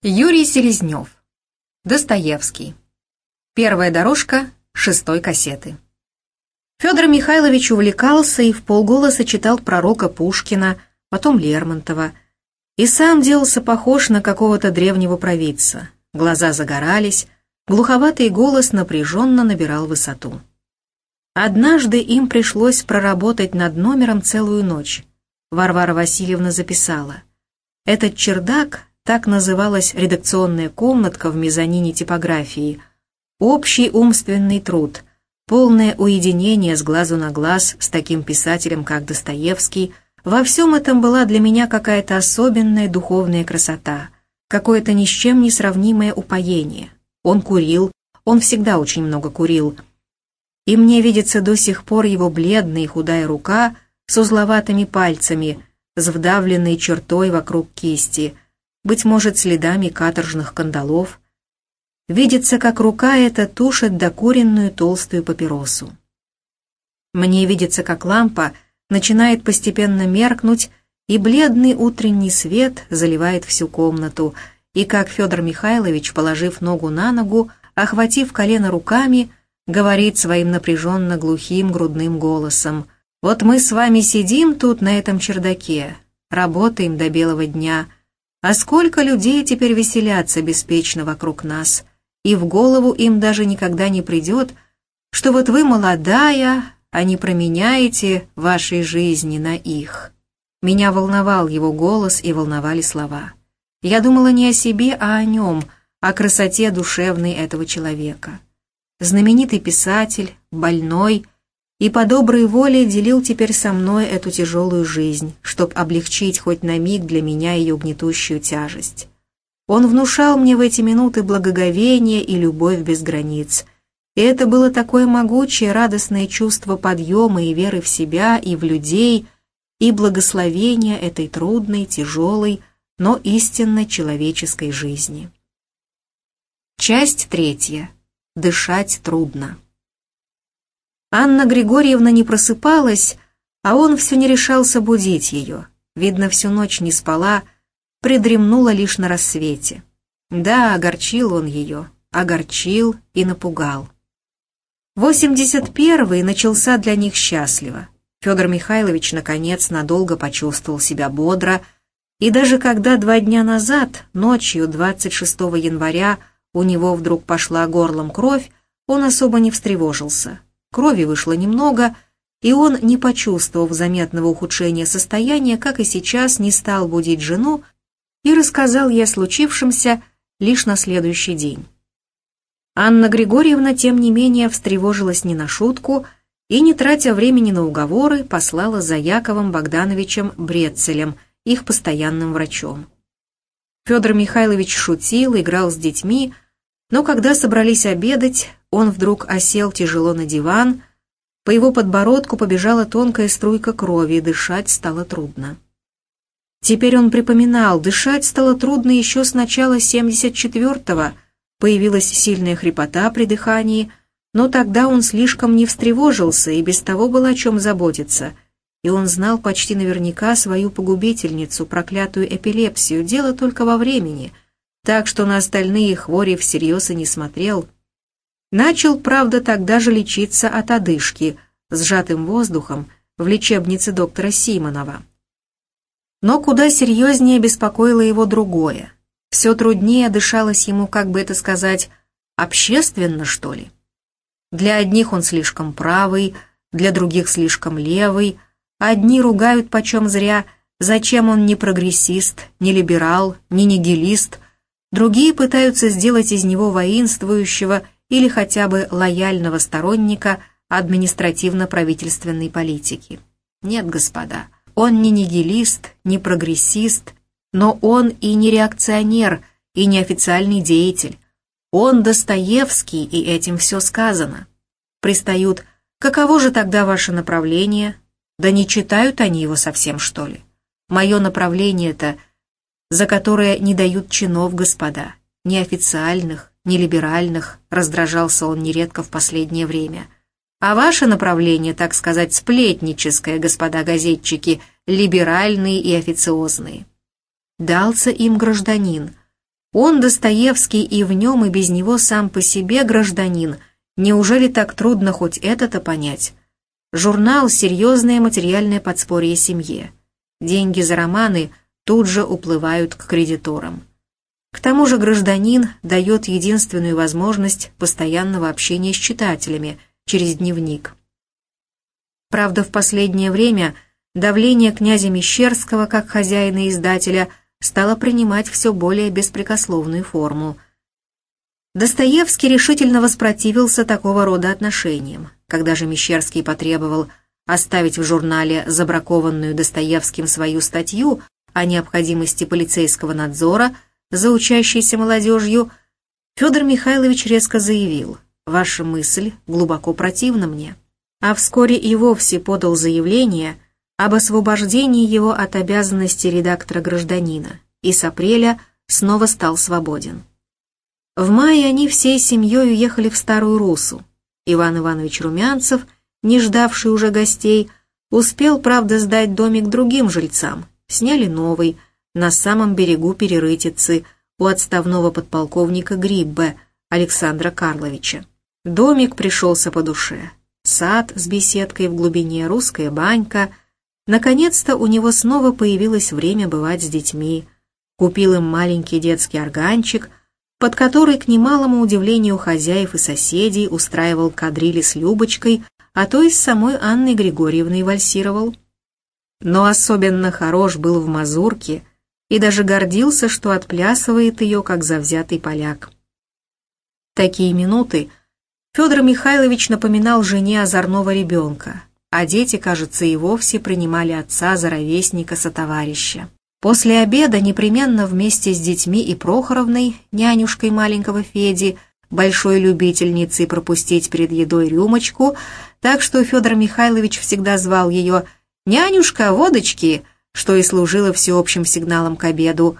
Юрий Селезнев. Достоевский. Первая дорожка шестой кассеты. Федор Михайлович увлекался и в полголоса читал пророка Пушкина, потом Лермонтова, и сам делался похож на какого-то древнего провидца. Глаза загорались, глуховатый голос напряженно набирал высоту. Однажды им пришлось проработать над номером целую ночь. Варвара Васильевна записала. Этот чердак так называлась редакционная комнатка в мезонине типографии. Общий умственный труд, полное уединение с глазу на глаз с таким писателем, как Достоевский. Во всем этом была для меня какая-то особенная духовная красота, какое-то ни с чем не сравнимое упоение. Он курил, он всегда очень много курил. И мне видится до сих пор его бледная и худая рука с узловатыми пальцами, с вдавленной чертой вокруг кисти — быть может, следами каторжных кандалов. Видится, как рука эта тушит докуренную толстую папиросу. Мне видится, как лампа начинает постепенно меркнуть, и бледный утренний свет заливает всю комнату, и как Федор Михайлович, положив ногу на ногу, охватив колено руками, говорит своим напряженно глухим грудным голосом. «Вот мы с вами сидим тут на этом чердаке, работаем до белого дня, а сколько людей теперь веселятся беспечно вокруг нас, и в голову им даже никогда не придет, что вот вы молодая, а не променяете вашей жизни на их. Меня волновал его голос и волновали слова. Я думала не о себе, а о нем, о красоте душевной этого человека. Знаменитый писатель, больной, и по доброй воле делил теперь со мной эту тяжелую жизнь, чтоб облегчить хоть на миг для меня ее гнетущую тяжесть. Он внушал мне в эти минуты благоговение и любовь без границ. И это было такое могучее, радостное чувство подъема и веры в себя и в людей, и благословения этой трудной, тяжелой, но истинно человеческой жизни. Часть третья. Дышать трудно. Анна Григорьевна не просыпалась, а он все не решался будить ее. Видно, всю ночь не спала, придремнула лишь на рассвете. Да, огорчил он ее, огорчил и напугал. Восемьдесят первый начался для них счастливо. Федор Михайлович, наконец, надолго почувствовал себя бодро, и даже когда два дня назад, ночью 26 января, у него вдруг пошла горлом кровь, он особо не встревожился. Крови вышло немного, и он, не почувствовав заметного ухудшения состояния, как и сейчас, не стал будить жену и рассказал ей о случившемся лишь на следующий день. Анна Григорьевна, тем не менее, встревожилась не на шутку и, не тратя времени на уговоры, послала за Яковом Богдановичем Брецелем, их постоянным врачом. Федор Михайлович шутил, играл с детьми, но когда собрались обедать, он вдруг осел тяжело на диван, по его подбородку побежала тонкая струйка крови, и дышать стало трудно. Теперь он припоминал, дышать стало трудно еще с начала 74-го, появилась сильная хрипота при дыхании, но тогда он слишком не встревожился, и без того было о чем заботиться, и он знал почти наверняка свою погубительницу, проклятую эпилепсию, дело только во времени, так что на остальные хвори всерьез и не смотрел, Начал, правда, тогда же лечиться от одышки, сжатым воздухом, в лечебнице доктора Симонова. Но куда серьезнее беспокоило его другое. Все труднее дышалось ему, как бы это сказать, общественно, что ли. Для одних он слишком правый, для других слишком левый, одни ругают почем зря, зачем он не прогрессист, не либерал, не нигилист, другие пытаются сделать из него воинствующего или хотя бы лояльного сторонника административно-правительственной политики. Нет, господа, он не нигилист, не прогрессист, но он и не реакционер, и не официальный деятель. Он Достоевский, и этим все сказано. Пристают, каково же тогда ваше направление? Да не читают они его совсем, что ли? Мое направление-то, за которое не дают чинов, господа, неофициальных, нелиберальных, раздражался он нередко в последнее время. А ваше направление, так сказать, сплетническое, господа газетчики, либеральные и официозные. Дался им гражданин. Он, Достоевский, и в нем, и без него сам по себе гражданин. Неужели так трудно хоть это-то понять? Журнал — серьезное материальное подспорье семье. Деньги за романы тут же уплывают к кредиторам. К тому же гражданин дает единственную возможность постоянного общения с читателями через дневник. Правда, в последнее время давление князя Мещерского как хозяина издателя стало принимать все более беспрекословную форму. Достоевский решительно воспротивился такого рода отношениям. Когда же Мещерский потребовал оставить в журнале забракованную Достоевским свою статью о необходимости полицейского надзора – за учащейся молодежью, Федор Михайлович резко заявил, «Ваша мысль глубоко противна мне», а вскоре и вовсе подал заявление об освобождении его от обязанности редактора-гражданина и с апреля снова стал свободен. В мае они всей семьей уехали в Старую Русу. Иван Иванович Румянцев, не ждавший уже гостей, успел, правда, сдать домик другим жильцам, сняли новый – на самом берегу Перерытицы у отставного подполковника Гриббе Александра Карловича. Домик пришелся по душе. Сад с беседкой в глубине, русская банька. Наконец-то у него снова появилось время бывать с детьми. Купил им маленький детский органчик, под который, к немалому удивлению хозяев и соседей, устраивал кадрили с Любочкой, а то и с самой Анной Григорьевной вальсировал. Но особенно хорош был в мазурке и даже гордился, что отплясывает ее, как завзятый поляк. такие минуты Федор Михайлович напоминал жене озорного ребенка, а дети, кажется, и вовсе принимали отца за ровесника-сотоварища. После обеда непременно вместе с детьми и Прохоровной, нянюшкой маленького Феди, большой любительницей пропустить перед едой рюмочку, так что Федор Михайлович всегда звал ее «Нянюшка, водочки!» Что и служило всеобщим сигналом к обеду,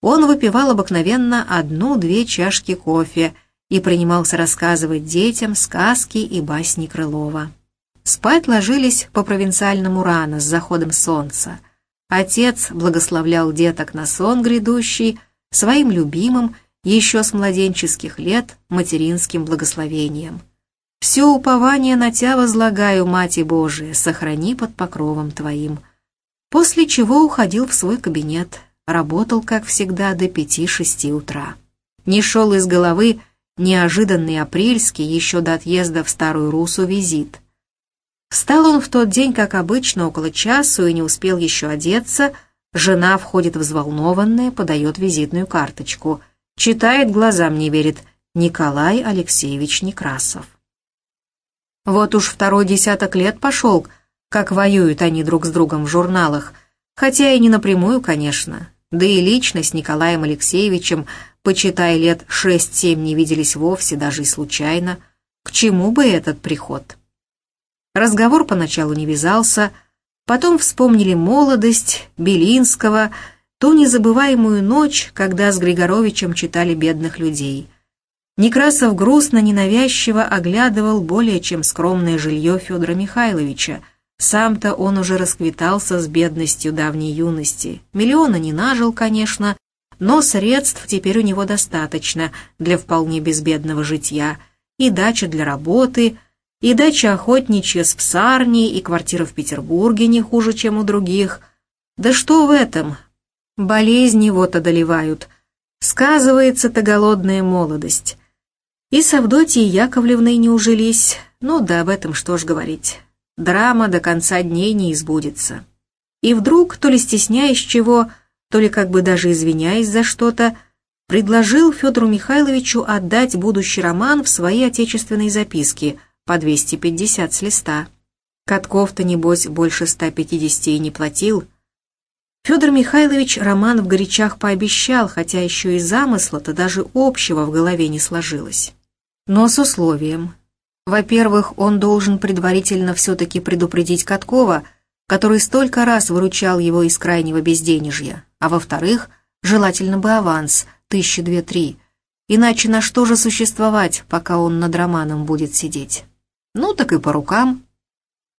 он выпивал обыкновенно одну-две чашки кофе и принимался рассказывать детям сказки и басни Крылова. Спать ложились по-провинциальному рано, с заходом солнца. Отец благословлял деток на сон грядущий своим любимым, еще с младенческих лет, материнским благословением. «Все упование на Тя возлагаю, Мати Божия, сохрани под покровом Твоим», после чего уходил в свой кабинет, работал, как всегда, до пяти-шести утра. Не шел из головы неожиданный апрельский, еще до отъезда в Старую Русу, визит. Встал он в тот день, как обычно, около часу, и не успел еще одеться. Жена входит взволнованная, подает визитную карточку. Читает, глазам не верит. Николай Алексеевич Некрасов. Вот уж второй десяток лет пошел, как воюют они друг с другом в журналах, хотя и не напрямую, конечно. Да и лично с Николаем Алексеевичем, почитай, лет шесть-семь не виделись вовсе, даже и случайно. К чему бы этот приход? Разговор поначалу не вязался, потом вспомнили молодость, Белинского, ту незабываемую ночь, когда с Григоровичем читали «Бедных людей». Некрасов грустно, ненавязчиво оглядывал более чем скромное жилье Федора Михайловича, сам-то он уже расквитался с бедностью давней юности. Миллиона не нажил, конечно, но средств теперь у него достаточно для вполне безбедного житья. И дача для работы, и дача охотничья с псарней, и квартира в Петербурге не хуже, чем у других. Да что в этом? Болезни вот одолевают. Сказывается-то голодная молодость. И с Авдотьей Яковлевной не ужились, ну да об этом что ж говорить драма до конца дней не избудется. И вдруг, то ли стесняясь чего, то ли как бы даже извиняясь за что-то, предложил Федору Михайловичу отдать будущий роман в свои отечественные записки по 250 с листа. Катков-то, небось, больше 150 и не платил. Федор Михайлович роман в горячах пообещал, хотя еще и замысла-то даже общего в голове не сложилось. Но с условием, во-первых, он должен предварительно все-таки предупредить Каткова, который столько раз выручал его из крайнего безденежья, а во-вторых, желательно бы аванс, тысячи две-три, иначе на что же существовать, пока он над романом будет сидеть? Ну, так и по рукам.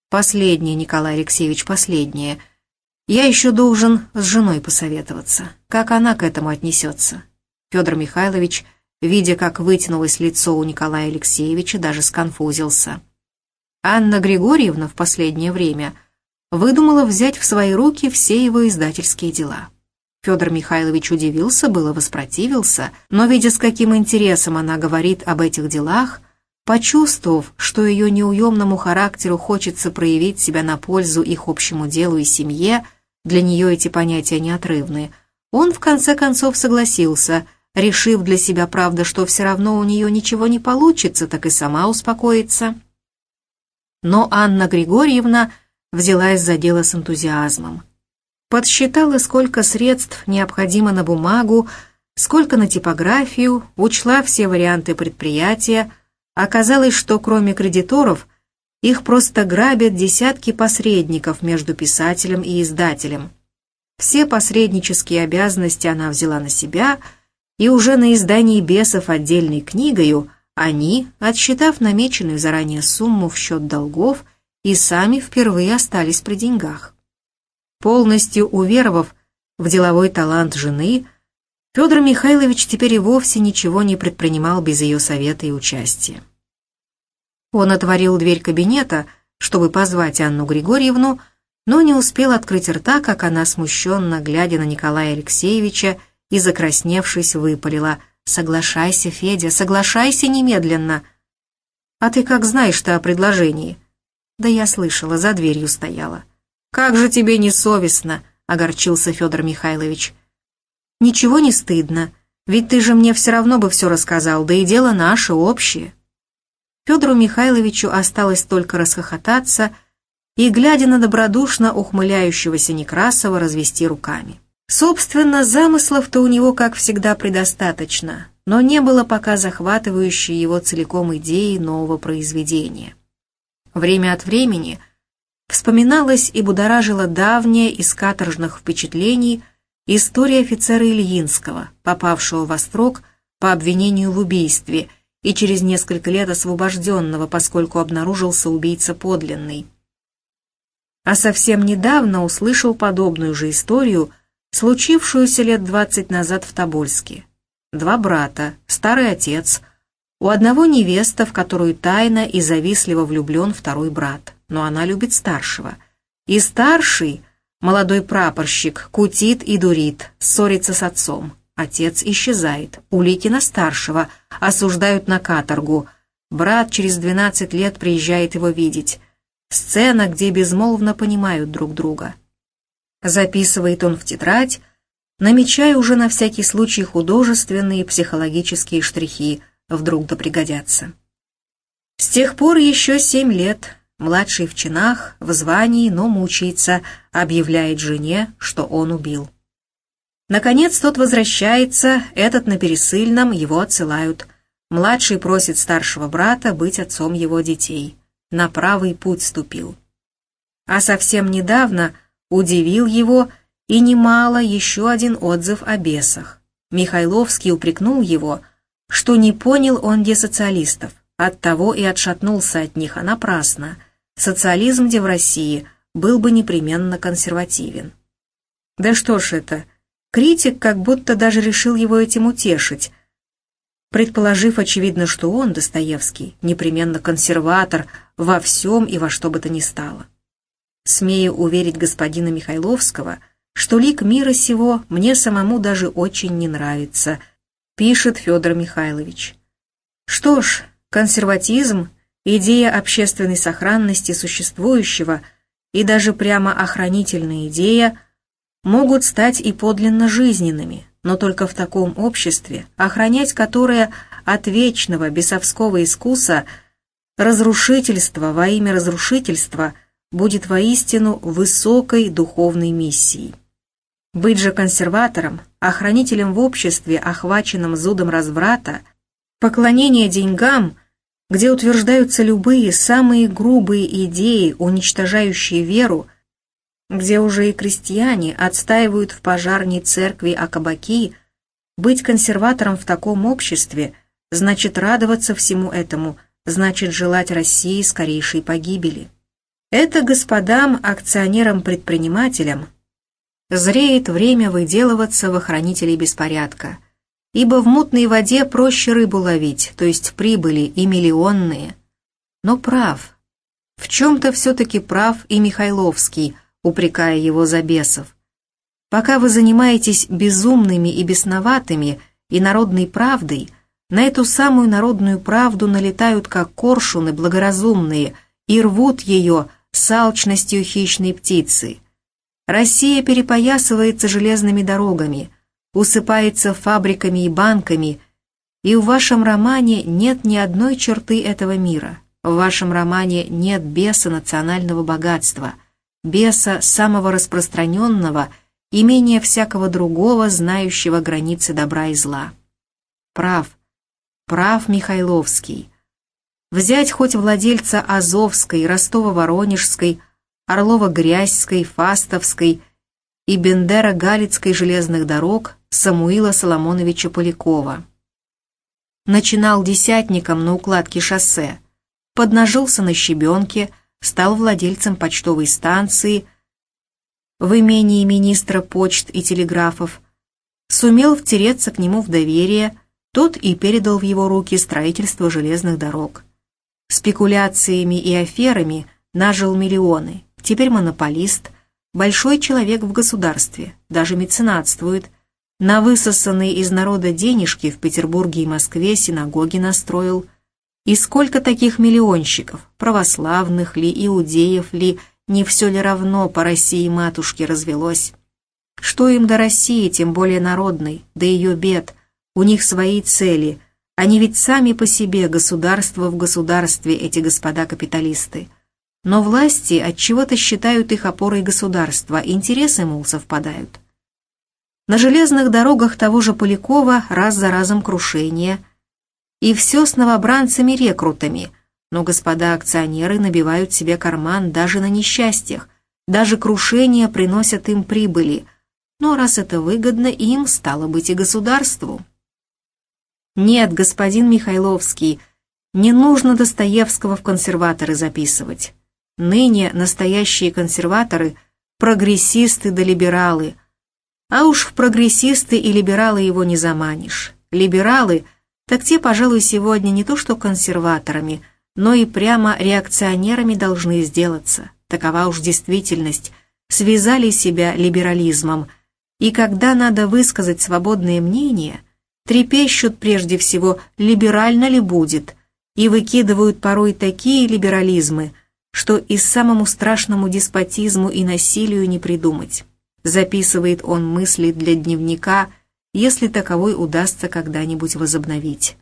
Последнее, Николай Алексеевич, последнее. Я еще должен с женой посоветоваться, как она к этому отнесется. Федор Михайлович, видя, как вытянулось лицо у Николая Алексеевича, даже сконфузился. Анна Григорьевна в последнее время выдумала взять в свои руки все его издательские дела. Федор Михайлович удивился, было воспротивился, но, видя, с каким интересом она говорит об этих делах, почувствовав, что ее неуемному характеру хочется проявить себя на пользу их общему делу и семье, для нее эти понятия неотрывны, он в конце концов согласился, решив для себя, правда, что все равно у нее ничего не получится, так и сама успокоится. Но Анна Григорьевна взялась за дело с энтузиазмом подсчитала, сколько средств необходимо на бумагу, сколько на типографию, учла все варианты предприятия. Оказалось, что кроме кредиторов, их просто грабят десятки посредников между писателем и издателем. Все посреднические обязанности она взяла на себя, и уже на издании «Бесов» отдельной книгою они, отсчитав намеченную заранее сумму в счет долгов, и сами впервые остались при деньгах. Полностью уверовав в деловой талант жены, Федор Михайлович теперь и вовсе ничего не предпринимал без ее совета и участия. Он отворил дверь кабинета, чтобы позвать Анну Григорьевну, но не успел открыть рта, как она, смущенно глядя на Николая Алексеевича и закрасневшись, выпалила «Соглашайся, Федя, соглашайся немедленно!» «А ты как знаешь-то о предложении?» «Да я слышала, за дверью стояла». «Как же тебе не совестно!» — огорчился Федор Михайлович. «Ничего не стыдно, ведь ты же мне все равно бы все рассказал, да и дело наше, общее». Федору Михайловичу осталось только расхохотаться и, глядя на добродушно ухмыляющегося Некрасова, развести руками. Собственно, замыслов-то у него, как всегда, предостаточно, но не было пока захватывающей его целиком идеи нового произведения. Время от времени – вспоминалась и будоражила давняя из каторжных впечатлений история офицера Ильинского, попавшего в острог по обвинению в убийстве и через несколько лет освобожденного, поскольку обнаружился убийца подлинный. А совсем недавно услышал подобную же историю, случившуюся лет двадцать назад в Тобольске. Два брата, старый отец, у одного невеста, в которую тайно и завистливо влюблен второй брат но она любит старшего. И старший, молодой прапорщик, кутит и дурит, ссорится с отцом. Отец исчезает, улики на старшего, осуждают на каторгу. Брат через двенадцать лет приезжает его видеть. Сцена, где безмолвно понимают друг друга. Записывает он в тетрадь, намечая уже на всякий случай художественные психологические штрихи, вдруг да пригодятся. С тех пор еще семь лет Младший в чинах, в звании, но мучается, объявляет жене, что он убил. Наконец тот возвращается, этот на пересыльном, его отсылают. Младший просит старшего брата быть отцом его детей. На правый путь ступил. А совсем недавно удивил его и немало еще один отзыв о бесах. Михайловский упрекнул его, что не понял он десоциалистов, оттого и отшатнулся от них, а напрасно – социализм где в России был бы непременно консервативен. Да что ж это, критик как будто даже решил его этим утешить, предположив, очевидно, что он, Достоевский, непременно консерватор во всем и во что бы то ни стало. Смею уверить господина Михайловского, что лик мира сего мне самому даже очень не нравится, пишет Федор Михайлович. Что ж, консерватизм идея общественной сохранности существующего и даже прямо охранительная идея могут стать и подлинно жизненными, но только в таком обществе, охранять которое от вечного бесовского искуса разрушительства во имя разрушительства будет воистину высокой духовной миссией. Быть же консерватором, охранителем в обществе, охваченном зудом разврата, поклонение деньгам – где утверждаются любые самые грубые идеи, уничтожающие веру, где уже и крестьяне отстаивают в пожарней церкви о кабаки, быть консерватором в таком обществе значит радоваться всему этому, значит желать России скорейшей погибели. Это господам акционерам-предпринимателям зреет время выделываться в охранителей беспорядка, ибо в мутной воде проще рыбу ловить, то есть прибыли и миллионные. Но прав. В чем-то все-таки прав и Михайловский, упрекая его за бесов. Пока вы занимаетесь безумными и бесноватыми и народной правдой, на эту самую народную правду налетают как коршуны благоразумные и рвут ее с алчностью хищной птицы. Россия перепоясывается железными дорогами, усыпается фабриками и банками, и в вашем романе нет ни одной черты этого мира. В вашем романе нет беса национального богатства, беса самого распространенного – и менее всякого другого, знающего границы добра и зла. Прав, прав Михайловский. Взять хоть владельца Азовской, Ростова-Воронежской, Орлова-Грязьской, Фастовской и Бендера-Галицкой железных дорог Самуила Соломоновича Полякова. Начинал десятником на укладке шоссе, поднажился на щебенке, стал владельцем почтовой станции – в имении министра почт и телеграфов, сумел втереться к нему в доверие, тот и передал в его руки строительство железных дорог. Спекуляциями и аферами нажил миллионы, теперь монополист, большой человек в государстве, даже меценатствует, на высосанные из народа денежки в Петербурге и Москве синагоги настроил. И сколько таких миллионщиков, православных ли, иудеев ли, не все ли равно по России матушке развелось? Что им до России, тем более народной, до ее бед? У них свои цели. Они ведь сами по себе государство в государстве, эти господа капиталисты. Но власти от чего то считают их опорой государства, интересы, мол, совпадают. На железных дорогах того же Полякова раз за разом крушение. И все с новобранцами-рекрутами – но господа акционеры набивают себе карман даже на несчастьях, даже крушения приносят им прибыли. Но раз это выгодно им, стало быть и государству. Нет, господин Михайловский, не нужно Достоевского в консерваторы записывать. Ныне настоящие консерваторы – прогрессисты да либералы. А уж в прогрессисты и либералы его не заманишь. Либералы – так те, пожалуй, сегодня не то что консерваторами – но и прямо реакционерами должны сделаться. Такова уж действительность. Связали себя либерализмом. И когда надо высказать свободное мнение, трепещут прежде всего, либерально ли будет, и выкидывают порой такие либерализмы, что и самому страшному деспотизму и насилию не придумать. Записывает он мысли для дневника, если таковой удастся когда-нибудь возобновить.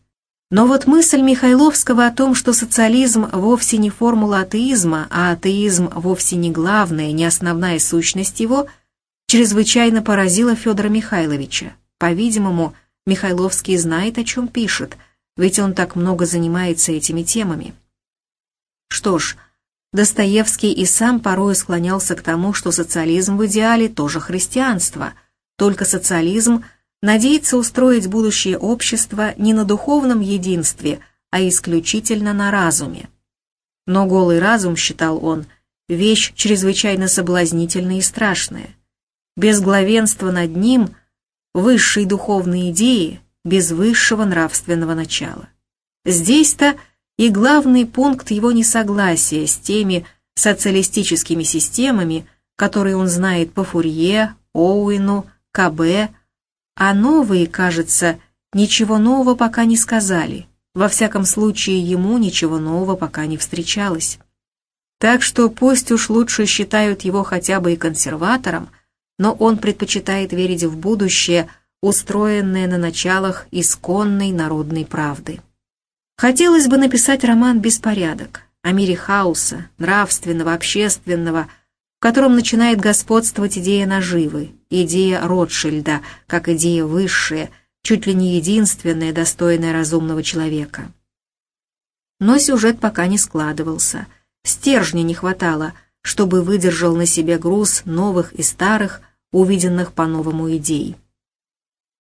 Но вот мысль Михайловского о том, что социализм вовсе не формула атеизма, а атеизм вовсе не главная, не основная сущность его, чрезвычайно поразила Федора Михайловича. По-видимому, Михайловский знает, о чем пишет, ведь он так много занимается этими темами. Что ж, Достоевский и сам порой склонялся к тому, что социализм в идеале тоже христианство, только социализм – надеется устроить будущее общество не на духовном единстве, а исключительно на разуме. Но голый разум, считал он, вещь чрезвычайно соблазнительная и страшная. Без главенства над ним высшей духовной идеи, без высшего нравственного начала. Здесь-то и главный пункт его несогласия с теми социалистическими системами, которые он знает по Фурье, Оуэну, КБ, а новые, кажется, ничего нового пока не сказали. Во всяком случае, ему ничего нового пока не встречалось. Так что пусть уж лучше считают его хотя бы и консерватором, но он предпочитает верить в будущее, устроенное на началах исконной народной правды. Хотелось бы написать роман «Беспорядок» о мире хаоса, нравственного, общественного, в котором начинает господствовать идея наживы, идея Ротшильда, как идея высшая, чуть ли не единственная, достойная разумного человека. Но сюжет пока не складывался, стержня не хватало, чтобы выдержал на себе груз новых и старых, увиденных по-новому идей.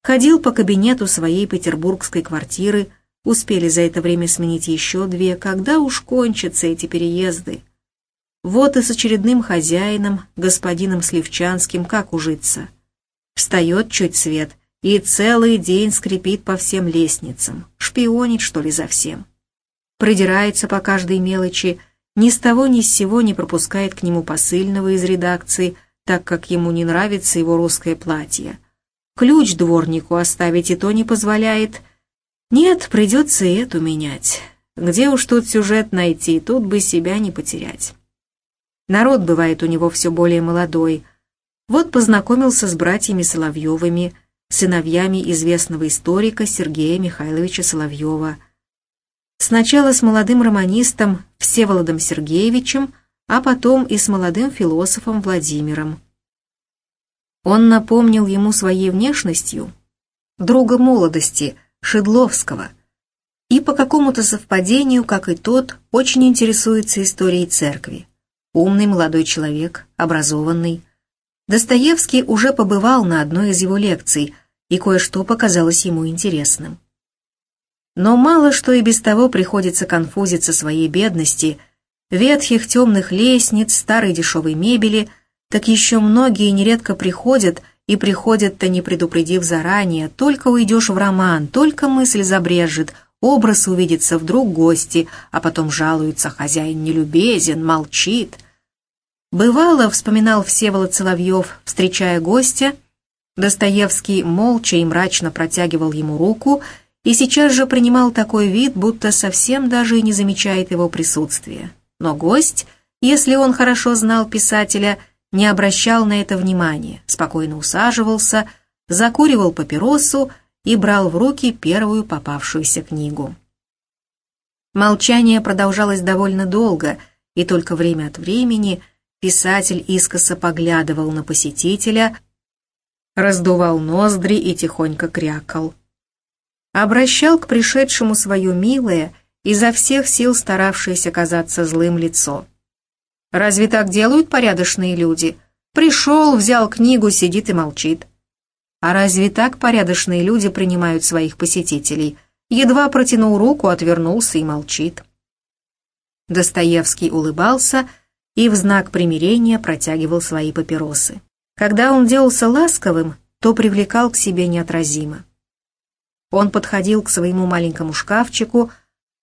Ходил по кабинету своей петербургской квартиры, успели за это время сменить еще две, когда уж кончатся эти переезды, вот и с очередным хозяином, господином Сливчанским, как ужиться. Встает чуть свет, и целый день скрипит по всем лестницам, шпионит, что ли, за всем. Придирается по каждой мелочи, ни с того ни с сего не пропускает к нему посыльного из редакции, так как ему не нравится его русское платье. Ключ дворнику оставить и то не позволяет. Нет, придется и эту менять. Где уж тут сюжет найти, тут бы себя не потерять. Народ бывает у него все более молодой. Вот познакомился с братьями Соловьевыми, сыновьями известного историка Сергея Михайловича Соловьева. Сначала с молодым романистом Всеволодом Сергеевичем, а потом и с молодым философом Владимиром. Он напомнил ему своей внешностью друга молодости, Шедловского, и по какому-то совпадению, как и тот, очень интересуется историей церкви. Умный молодой человек, образованный. Достоевский уже побывал на одной из его лекций, и кое-что показалось ему интересным. Но мало что и без того приходится конфузиться своей бедности, ветхих темных лестниц, старой дешевой мебели, так еще многие нередко приходят, и приходят-то не предупредив заранее, только уйдешь в роман, только мысль забрежет, образ увидится, вдруг гости, а потом жалуются, хозяин нелюбезен, молчит. Бывало, вспоминал Всеволод Соловьев, встречая гостя, Достоевский молча и мрачно протягивал ему руку и сейчас же принимал такой вид, будто совсем даже и не замечает его присутствия. Но гость, если он хорошо знал писателя, не обращал на это внимания, спокойно усаживался, закуривал папиросу и брал в руки первую попавшуюся книгу. Молчание продолжалось довольно долго, и только время от времени писатель искоса поглядывал на посетителя, раздувал ноздри и тихонько крякал. Обращал к пришедшему свое милое, изо всех сил старавшееся казаться злым лицо. «Разве так делают порядочные люди? Пришел, взял книгу, сидит и молчит. А разве так порядочные люди принимают своих посетителей? Едва протянул руку, отвернулся и молчит». Достоевский улыбался и в знак примирения протягивал свои папиросы. Когда он делался ласковым, то привлекал к себе неотразимо. Он подходил к своему маленькому шкафчику,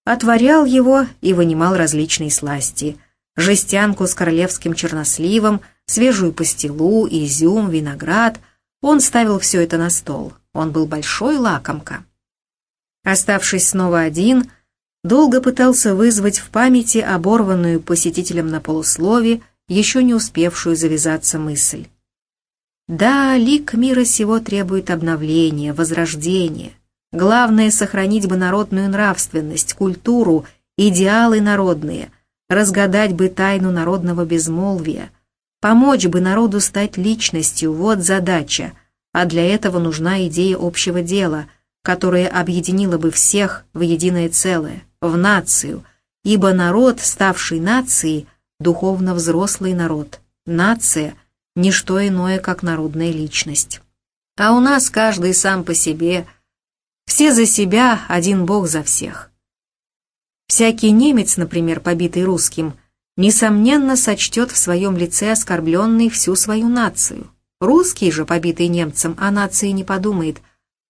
отворял его и вынимал различные сласти. Жестянку с королевским черносливом, свежую пастилу, изюм, виноград. Он ставил все это на стол. Он был большой лакомка. Оставшись снова один, долго пытался вызвать в памяти оборванную посетителем на полуслове, еще не успевшую завязаться мысль. Да, лик мира сего требует обновления, возрождения. Главное — сохранить бы народную нравственность, культуру, идеалы народные, разгадать бы тайну народного безмолвия, помочь бы народу стать личностью, вот задача, а для этого нужна идея общего дела, которая объединила бы всех в единое целое, в нацию, ибо народ, ставший нацией, духовно взрослый народ, нация — не что иное, как народная личность. А у нас каждый сам по себе, все за себя, один Бог за всех. Всякий немец, например, побитый русским, несомненно сочтет в своем лице оскорбленный всю свою нацию. Русский же, побитый немцем, о нации не подумает,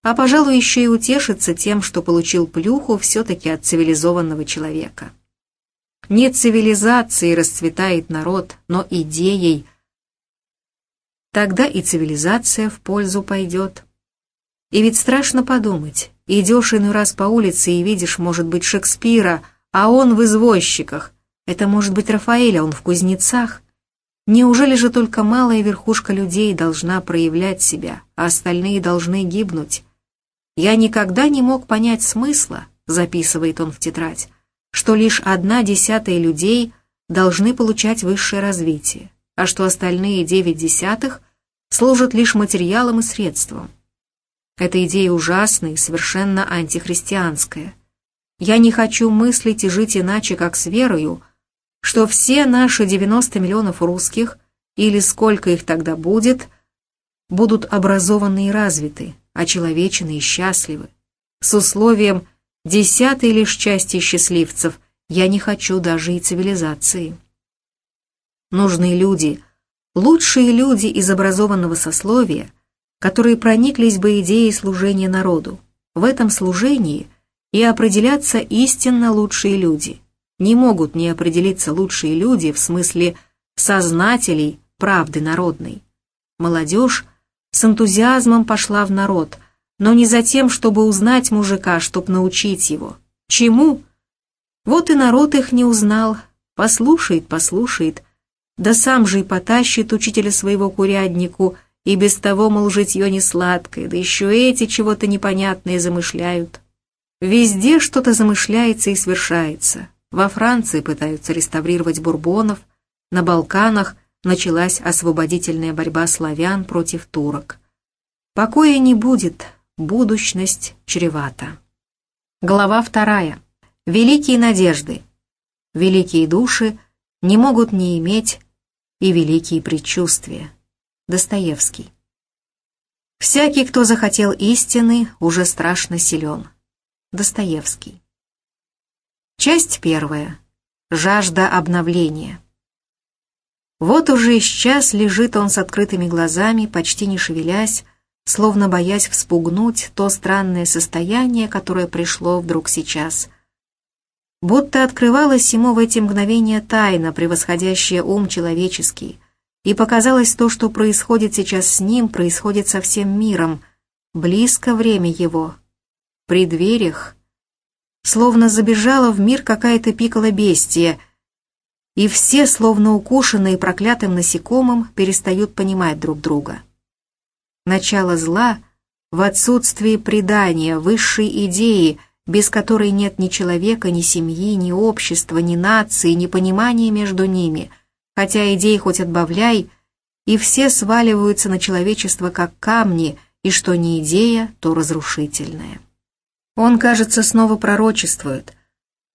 а, пожалуй, еще и утешится тем, что получил плюху все-таки от цивилизованного человека. Не цивилизацией расцветает народ, но идеей – тогда и цивилизация в пользу пойдет. И ведь страшно подумать, идешь иной раз по улице и видишь, может быть, Шекспира, а он в извозчиках. Это может быть Рафаэль, он в кузнецах. Неужели же только малая верхушка людей должна проявлять себя, а остальные должны гибнуть? Я никогда не мог понять смысла, записывает он в тетрадь, что лишь одна десятая людей должны получать высшее развитие а что остальные девять десятых служат лишь материалом и средством. Эта идея ужасная и совершенно антихристианская. Я не хочу мыслить и жить иначе, как с верою, что все наши 90 миллионов русских, или сколько их тогда будет, будут образованы и развиты, очеловечены и счастливы. С условием десятой лишь части счастливцев я не хочу даже и цивилизации. Нужны люди, лучшие люди из образованного сословия, которые прониклись бы идеей служения народу. В этом служении и определяться истинно лучшие люди. Не могут не определиться лучшие люди в смысле сознателей правды народной. Молодежь с энтузиазмом пошла в народ, но не за тем, чтобы узнать мужика, чтоб научить его. Чему? Вот и народ их не узнал. Послушает, послушает, да сам же и потащит учителя своего куряднику, и без того, мол, житье не сладкое, да еще эти чего-то непонятное замышляют. Везде что-то замышляется и свершается. Во Франции пытаются реставрировать бурбонов, на Балканах началась освободительная борьба славян против турок. Покоя не будет, будущность чревата. Глава вторая. Великие надежды. Великие души не могут не иметь и великие предчувствия. Достоевский. Всякий, кто захотел истины, уже страшно силен. Достоевский. Часть первая. Жажда обновления. Вот уже час лежит он с открытыми глазами, почти не шевелясь, словно боясь вспугнуть то странное состояние, которое пришло вдруг сейчас. Будто открывалась ему в эти мгновения тайна, превосходящая ум человеческий, и показалось то, что происходит сейчас с ним, происходит со всем миром, близко время его, при дверях, словно забежала в мир какая-то пикала бестия — и все, словно укушенные проклятым насекомым, перестают понимать друг друга. Начало зла в отсутствии предания, высшей идеи, без которой нет ни человека, ни семьи, ни общества, ни нации, ни понимания между ними, хотя идеи хоть отбавляй, и все сваливаются на человечество как камни, и что не идея, то разрушительное. Он, кажется, снова пророчествует.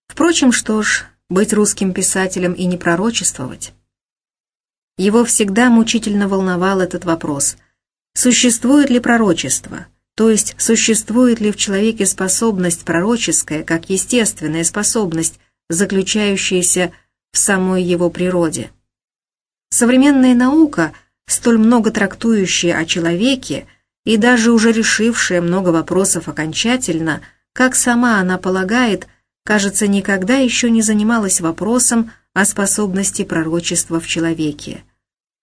Впрочем, что ж, быть русским писателем и не пророчествовать? Его всегда мучительно волновал этот вопрос. Существует ли пророчество? То есть, существует ли в человеке способность пророческая, как естественная способность, заключающаяся в самой его природе? Современная наука, столь много трактующая о человеке и даже уже решившая много вопросов окончательно, как сама она полагает, кажется, никогда еще не занималась вопросом о способности пророчества в человеке.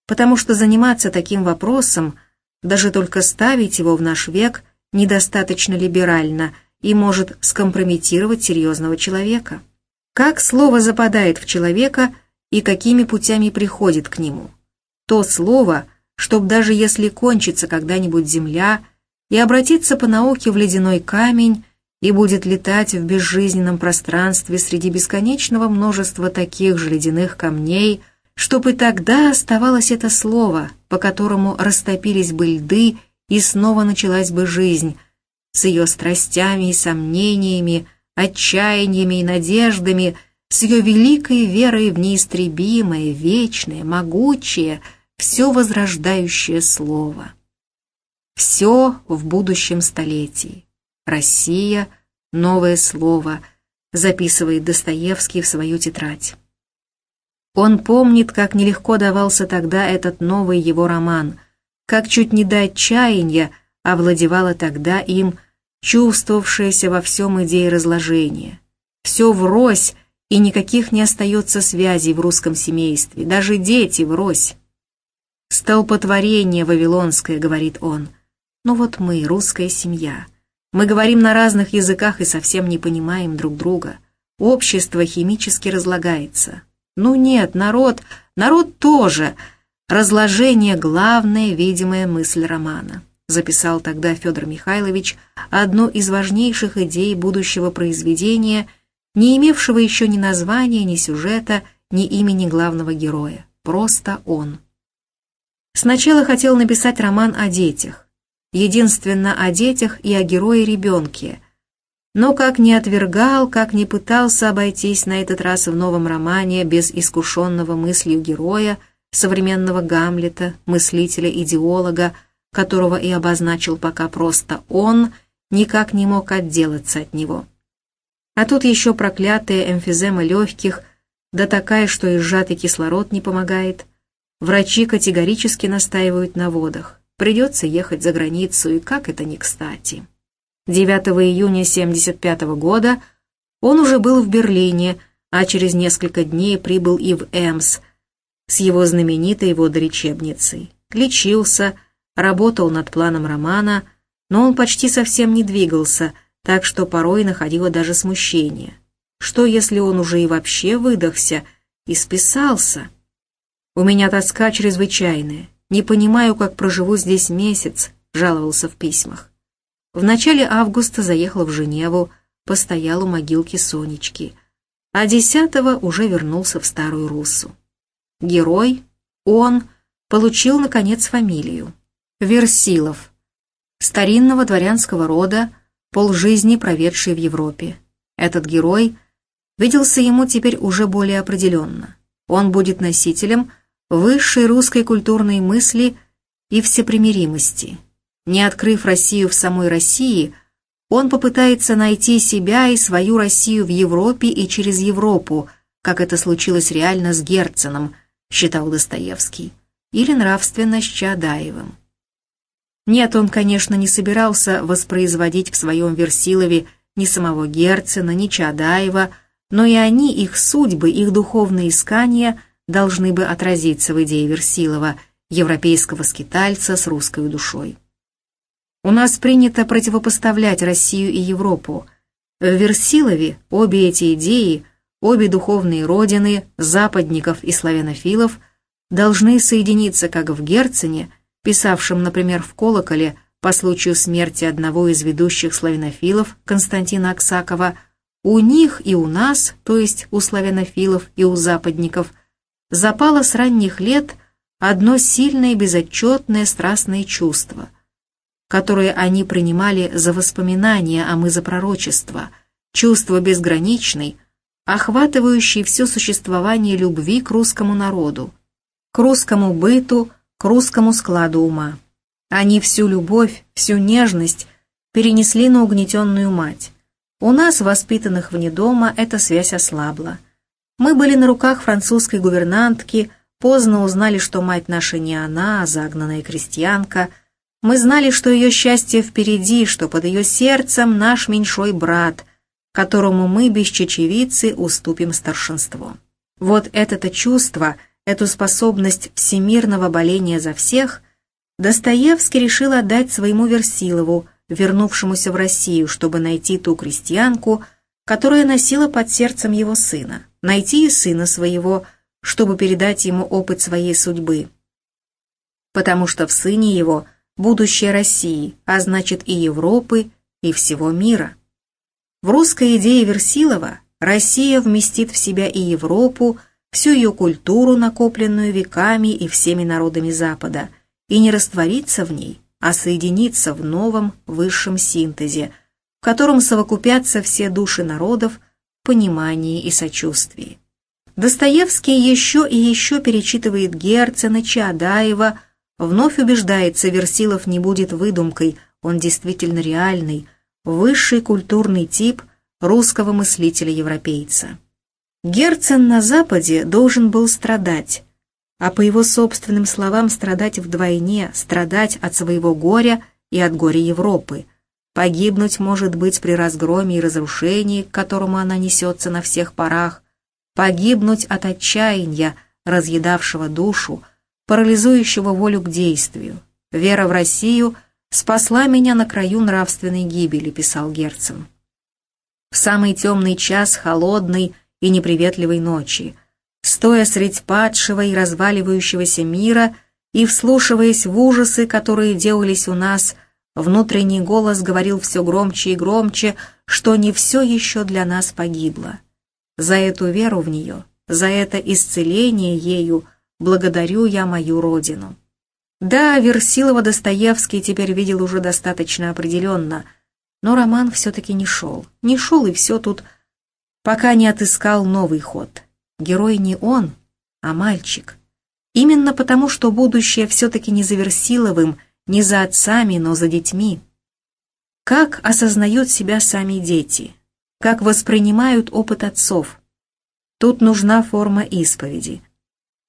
Потому что заниматься таким вопросом, даже только ставить его в наш век, недостаточно либерально и может скомпрометировать серьезного человека. Как слово западает в человека и какими путями приходит к нему? То слово, чтоб даже если кончится когда-нибудь земля и обратиться по науке в ледяной камень, и будет летать в безжизненном пространстве среди бесконечного множества таких же ледяных камней, чтобы тогда оставалось это слово, по которому растопились бы льды и снова началась бы жизнь, с ее страстями и сомнениями, отчаяниями и надеждами, с ее великой верой в неистребимое, вечное, могучее, все возрождающее слово. Все в будущем столетии. «Россия. Новое слово», записывает Достоевский в свою тетрадь. Он помнит, как нелегко давался тогда этот новый его роман, как чуть не до отчаяния овладевала тогда им чувствовавшаяся во всем идея разложения. Все врозь, и никаких не остается связей в русском семействе, даже дети врозь. «Столпотворение вавилонское», — говорит он. «Ну вот мы, русская семья». Мы говорим на разных языках и совсем не понимаем друг друга. Общество химически разлагается. Ну нет, народ, народ тоже. Разложение – главная видимая мысль романа. Записал тогда Федор Михайлович одну из важнейших идей будущего произведения, не имевшего еще ни названия, ни сюжета, ни имени главного героя. Просто он. Сначала хотел написать роман о детях, единственно о детях и о герое-ребенке. Но как не отвергал, как не пытался обойтись на этот раз в новом романе без искушенного мыслью героя, современного Гамлета, мыслителя-идеолога, которого и обозначил пока просто он, никак не мог отделаться от него. А тут еще проклятая эмфизема легких, да такая, что и сжатый кислород не помогает. Врачи категорически настаивают на водах. Придется ехать за границу, и как это не кстати. 9 июня 75 года он уже был в Берлине, а через несколько дней прибыл и в Эмс с его знаменитой водолечебницей. Лечился, работал над планом романа, но он почти совсем не двигался, так что порой находило даже смущение. Что, если он уже и вообще выдохся и списался? У меня тоска чрезвычайная. Не понимаю, как проживу здесь месяц, жаловался в письмах. В начале августа заехал в Женеву, постоял у могилки Сонечки, а десятого уже вернулся в Старую Руссу. Герой, он, получил, наконец, фамилию. Версилов, старинного дворянского рода, полжизни проведший в Европе. Этот герой виделся ему теперь уже более определенно. Он будет носителем высшей русской культурной мысли и всепримиримости. Не открыв Россию в самой России, он попытается найти себя и свою Россию в Европе и через Европу, как это случилось реально с Герценом, считал Достоевский, или нравственно с Чадаевым. Нет, он, конечно, не собирался воспроизводить в своем Версилове ни самого Герцена, ни Чадаева, но и они, их судьбы, их духовные искания должны бы отразиться в идее Версилова, европейского скитальца с русской душой. У нас принято противопоставлять Россию и Европу. В Версилове обе эти идеи, обе духовные родины, западников и славянофилов, должны соединиться как в Герцене, писавшем, например, в «Колоколе» по случаю смерти одного из ведущих славянофилов Константина Аксакова, у них и у нас, то есть у славянофилов и у западников, запало с ранних лет одно сильное безотчетное страстное чувство – которые они принимали за воспоминания, а мы за пророчество, чувство безграничной, охватывающей все существование любви к русскому народу, к русскому быту, к русскому складу ума. Они всю любовь, всю нежность перенесли на угнетенную мать. У нас, воспитанных вне дома, эта связь ослабла. Мы были на руках французской гувернантки, поздно узнали, что мать наша не она, а загнанная крестьянка – мы знали, что ее счастье впереди, что под ее сердцем наш меньшой брат, которому мы без чечевицы уступим старшинство. Вот это-то чувство, эту способность всемирного боления за всех Достоевский решил отдать своему Версилову, вернувшемуся в Россию, чтобы найти ту крестьянку, которая носила под сердцем его сына, найти и сына своего, чтобы передать ему опыт своей судьбы. Потому что в сыне его – будущее России, а значит и Европы, и всего мира. В русской идее Версилова Россия вместит в себя и Европу, всю ее культуру, накопленную веками и всеми народами Запада, и не раствориться в ней, а соединиться в новом высшем синтезе, в котором совокупятся все души народов в понимании и сочувствии. Достоевский еще и еще перечитывает Герцена, Чаадаева, Вновь убеждается, Версилов не будет выдумкой, он действительно реальный, высший культурный тип русского мыслителя-европейца. Герцен на Западе должен был страдать, а по его собственным словам страдать вдвойне, страдать от своего горя и от горя Европы. Погибнуть, может быть, при разгроме и разрушении, к которому она несется на всех парах, погибнуть от отчаяния, разъедавшего душу, парализующего волю к действию. Вера в Россию спасла меня на краю нравственной гибели, писал Герцен. В самый темный час холодной и неприветливой ночи, стоя средь падшего и разваливающегося мира и вслушиваясь в ужасы, которые делались у нас, внутренний голос говорил все громче и громче, что не все еще для нас погибло. За эту веру в нее, за это исцеление ею – благодарю я мою родину. Да, Версилова Достоевский теперь видел уже достаточно определенно, но роман все-таки не шел. Не шел и все тут, пока не отыскал новый ход. Герой не он, а мальчик. Именно потому, что будущее все-таки не за Версиловым, не за отцами, но за детьми. Как осознают себя сами дети? Как воспринимают опыт отцов? Тут нужна форма исповеди.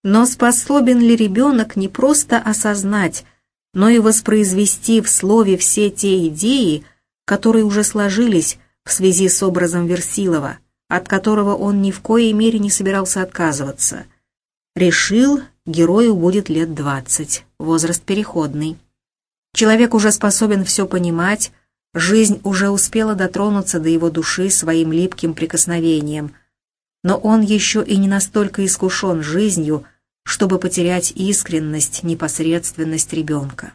Но способен ли ребенок не просто осознать, но и воспроизвести в слове все те идеи, которые уже сложились в связи с образом Версилова, от которого он ни в коей мере не собирался отказываться. Решил, герою будет лет двадцать, возраст переходный. Человек уже способен все понимать, жизнь уже успела дотронуться до его души своим липким прикосновением, но он еще и не настолько искушен жизнью, чтобы потерять искренность, непосредственность ребенка.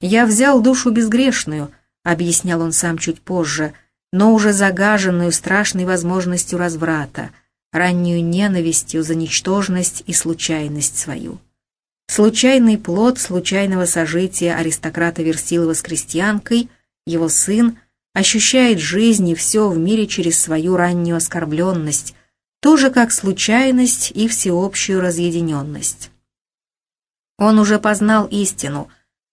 «Я взял душу безгрешную», — объяснял он сам чуть позже, но уже загаженную страшной возможностью разврата, раннюю ненавистью за ничтожность и случайность свою. Случайный плод случайного сожития аристократа Версилова с крестьянкой, его сын, ощущает жизнь и все в мире через свою раннюю оскорбленность, тоже как случайность и всеобщую разъединенность. Он уже познал истину.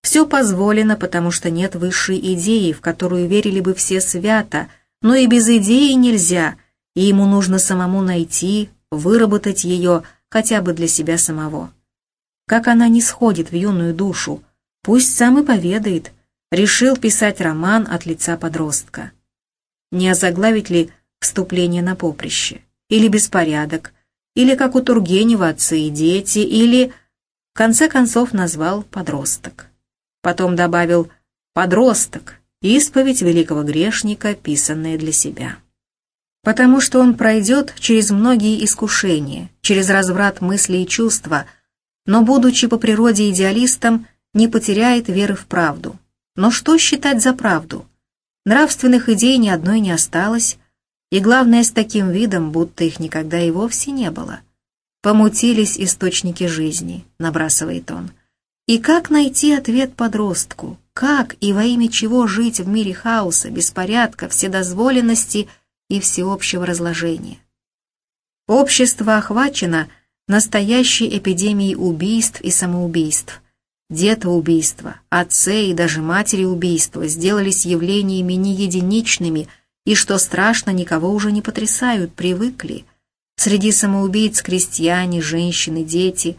Все позволено, потому что нет высшей идеи, в которую верили бы все свято, но и без идеи нельзя, и ему нужно самому найти, выработать ее хотя бы для себя самого. Как она не сходит в юную душу, пусть сам и поведает, решил писать роман от лица подростка. Не озаглавить ли вступление на поприще? или беспорядок, или как у Тургенева отцы и дети, или, в конце концов, назвал подросток. Потом добавил «подросток», исповедь великого грешника, писанная для себя. Потому что он пройдет через многие искушения, через разврат мыслей и чувства, но, будучи по природе идеалистом, не потеряет веры в правду. Но что считать за правду? Нравственных идей ни одной не осталось, и главное, с таким видом, будто их никогда и вовсе не было. Помутились источники жизни, набрасывает он. И как найти ответ подростку? Как и во имя чего жить в мире хаоса, беспорядка, вседозволенности и всеобщего разложения? Общество охвачено настоящей эпидемией убийств и самоубийств. Детоубийства, отцы и даже матери убийства сделались явлениями не единичными – и, что страшно, никого уже не потрясают, привыкли. Среди самоубийц крестьяне, женщины, дети.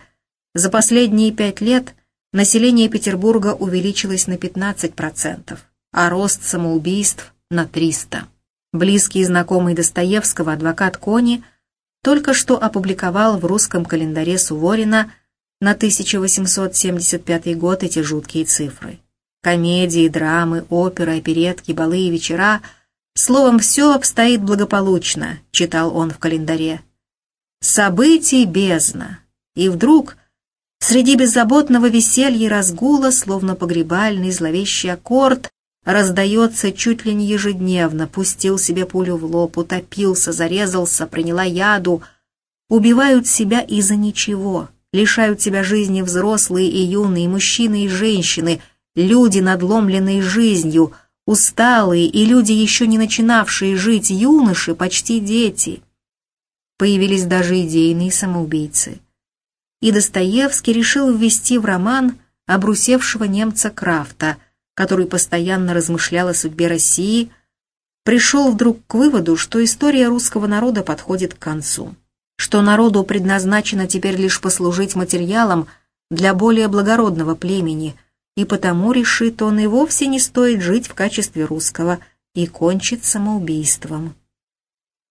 За последние пять лет население Петербурга увеличилось на 15%, а рост самоубийств на 300%. Близкий знакомый Достоевского адвокат Кони только что опубликовал в русском календаре Суворина на 1875 год эти жуткие цифры. Комедии, драмы, оперы, оперетки, балы и вечера – Словом, все обстоит благополучно, читал он в календаре. Событий бездна. И вдруг, среди беззаботного веселья и разгула, словно погребальный зловещий аккорд, раздается чуть ли не ежедневно, пустил себе пулю в лоб, утопился, зарезался, приняла яду, убивают себя из-за ничего, лишают себя жизни взрослые и юные, мужчины и женщины, люди, надломленные жизнью — усталые и люди, еще не начинавшие жить, юноши, почти дети. Появились даже идейные самоубийцы. И Достоевский решил ввести в роман обрусевшего немца Крафта, который постоянно размышлял о судьбе России, пришел вдруг к выводу, что история русского народа подходит к концу, что народу предназначено теперь лишь послужить материалом для более благородного племени – и потому, решит он, и вовсе не стоит жить в качестве русского и кончит самоубийством.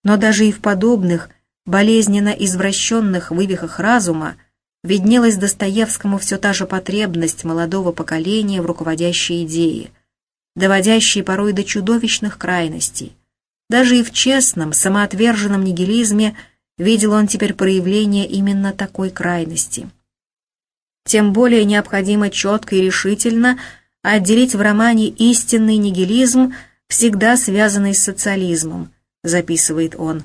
Но даже и в подобных, болезненно извращенных вывихах разума виднелась Достоевскому все та же потребность молодого поколения в руководящей идее, доводящей порой до чудовищных крайностей. Даже и в честном, самоотверженном нигилизме видел он теперь проявление именно такой крайности – тем более необходимо четко и решительно отделить в романе истинный нигилизм, всегда связанный с социализмом, записывает он,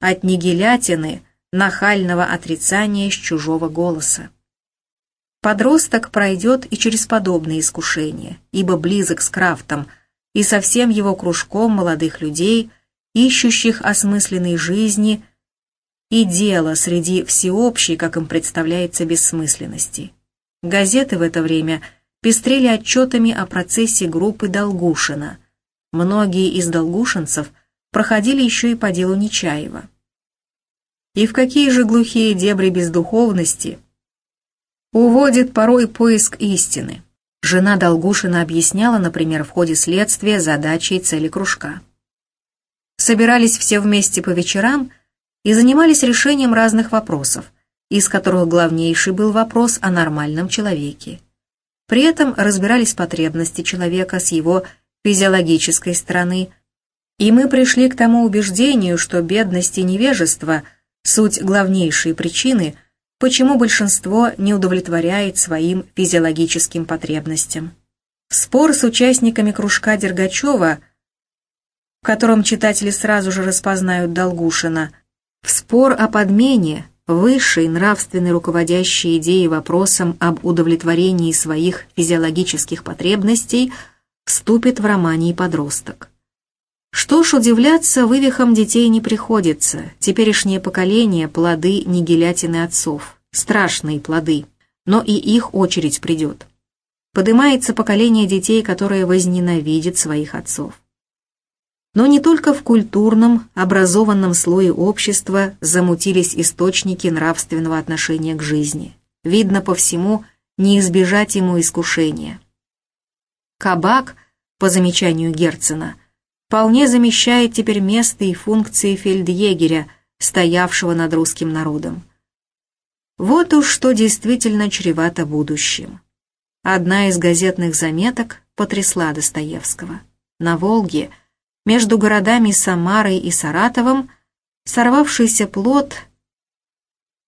от нигилятины, нахального отрицания с чужого голоса. Подросток пройдет и через подобные искушения, ибо близок с Крафтом и со всем его кружком молодых людей, ищущих осмысленной жизни и дело среди всеобщей, как им представляется, бессмысленности. Газеты в это время пестрели отчетами о процессе группы Долгушина. Многие из долгушинцев проходили еще и по делу Нечаева. И в какие же глухие дебри бездуховности уводит порой поиск истины. Жена Долгушина объясняла, например, в ходе следствия задачи и цели кружка. Собирались все вместе по вечерам и занимались решением разных вопросов, из которых главнейший был вопрос о нормальном человеке. При этом разбирались потребности человека с его физиологической стороны, и мы пришли к тому убеждению, что бедность и невежество – суть главнейшие причины – почему большинство не удовлетворяет своим физиологическим потребностям. Спор с участниками кружка Дергачева, в котором читатели сразу же распознают Долгушина, в спор о подмене высшей нравственной руководящей идеи вопросом об удовлетворении своих физиологических потребностей вступит в романе подросток. Что ж, удивляться вывихам детей не приходится. Теперешнее поколение – плоды нигилятины отцов. Страшные плоды. Но и их очередь придет. Подымается поколение детей, которые возненавидят своих отцов. Но не только в культурном, образованном слое общества замутились источники нравственного отношения к жизни. Видно по всему, не избежать ему искушения. Кабак, по замечанию Герцена, вполне замещает теперь место и функции фельдъегеря, стоявшего над русским народом. Вот уж что действительно чревато будущим. Одна из газетных заметок потрясла Достоевского. На Волге, между городами Самарой и Саратовом, сорвавшийся плод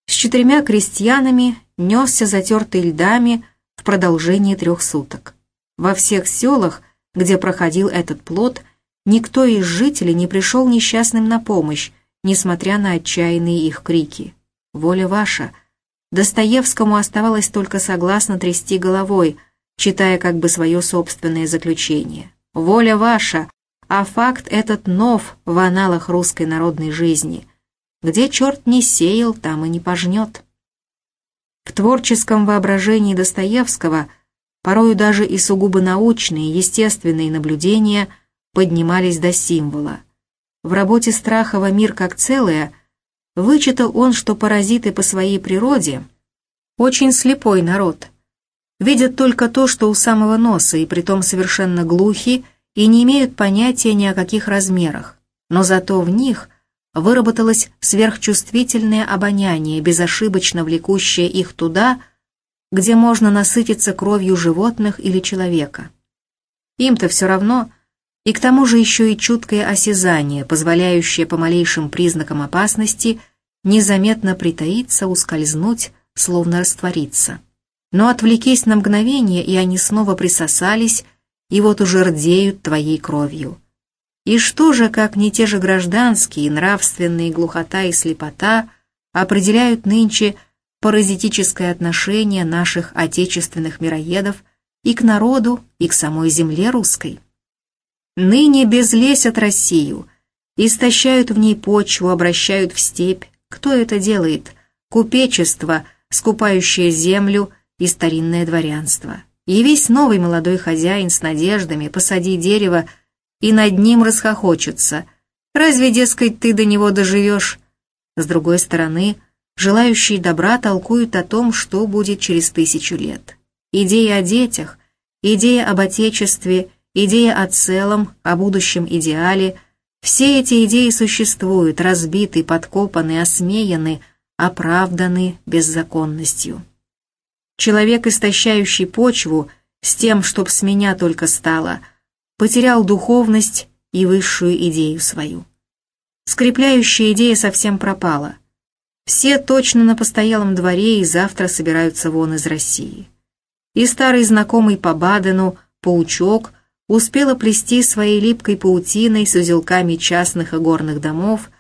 с четырьмя крестьянами несся затертый льдами в продолжении трех суток. Во всех селах, где проходил этот плод, Никто из жителей не пришел несчастным на помощь, несмотря на отчаянные их крики. Воля ваша. Достоевскому оставалось только согласно трясти головой, читая как бы свое собственное заключение. Воля ваша, а факт этот нов в аналах русской народной жизни. Где черт не сеял, там и не пожнет. В творческом воображении Достоевского порою даже и сугубо научные, естественные наблюдения – поднимались до символа. В работе Страхова «Мир как целое» вычитал он, что паразиты по своей природе очень слепой народ, видят только то, что у самого носа, и притом совершенно глухи и не имеют понятия ни о каких размерах, но зато в них выработалось сверхчувствительное обоняние, безошибочно влекущее их туда, где можно насытиться кровью животных или человека. Им-то все равно – и к тому же еще и чуткое осязание, позволяющее по малейшим признакам опасности незаметно притаиться, ускользнуть, словно раствориться. Но отвлекись на мгновение, и они снова присосались, и вот уже рдеют твоей кровью. И что же, как не те же гражданские, нравственные глухота и слепота определяют нынче паразитическое отношение наших отечественных мироедов и к народу, и к самой земле русской? Ныне безлесят Россию, истощают в ней почву, обращают в степь. Кто это делает? Купечество, скупающее землю и старинное дворянство. И весь новый молодой хозяин с надеждами посади дерево и над ним расхохочется. Разве, дескать, ты до него доживешь? С другой стороны, желающие добра толкуют о том, что будет через тысячу лет. Идея о детях, идея об отечестве идея о целом, о будущем идеале, все эти идеи существуют, разбиты, подкопаны, осмеяны, оправданы беззаконностью. Человек, истощающий почву, с тем, чтоб с меня только стало, потерял духовность и высшую идею свою. Скрепляющая идея совсем пропала. Все точно на постоялом дворе и завтра собираются вон из России. И старый знакомый по Бадену, паучок, успела плести своей липкой паутиной с узелками частных и горных домов,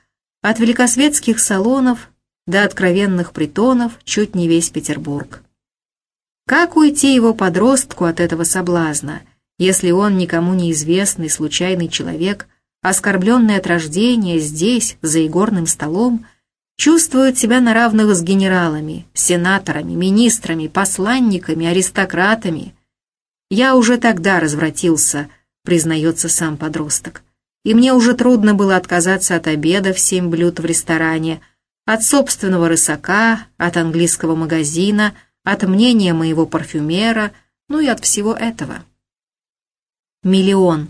от великосветских салонов до откровенных притонов чуть не весь Петербург. Как уйти его подростку от этого соблазна, если он никому неизвестный случайный человек, оскорбленный от рождения здесь, за игорным столом, чувствует себя на равных с генералами, сенаторами, министрами, посланниками, аристократами – я уже тогда развратился, признается сам подросток. И мне уже трудно было отказаться от обеда в семь блюд в ресторане, от собственного рысака, от английского магазина, от мнения моего парфюмера, ну и от всего этого. Миллион.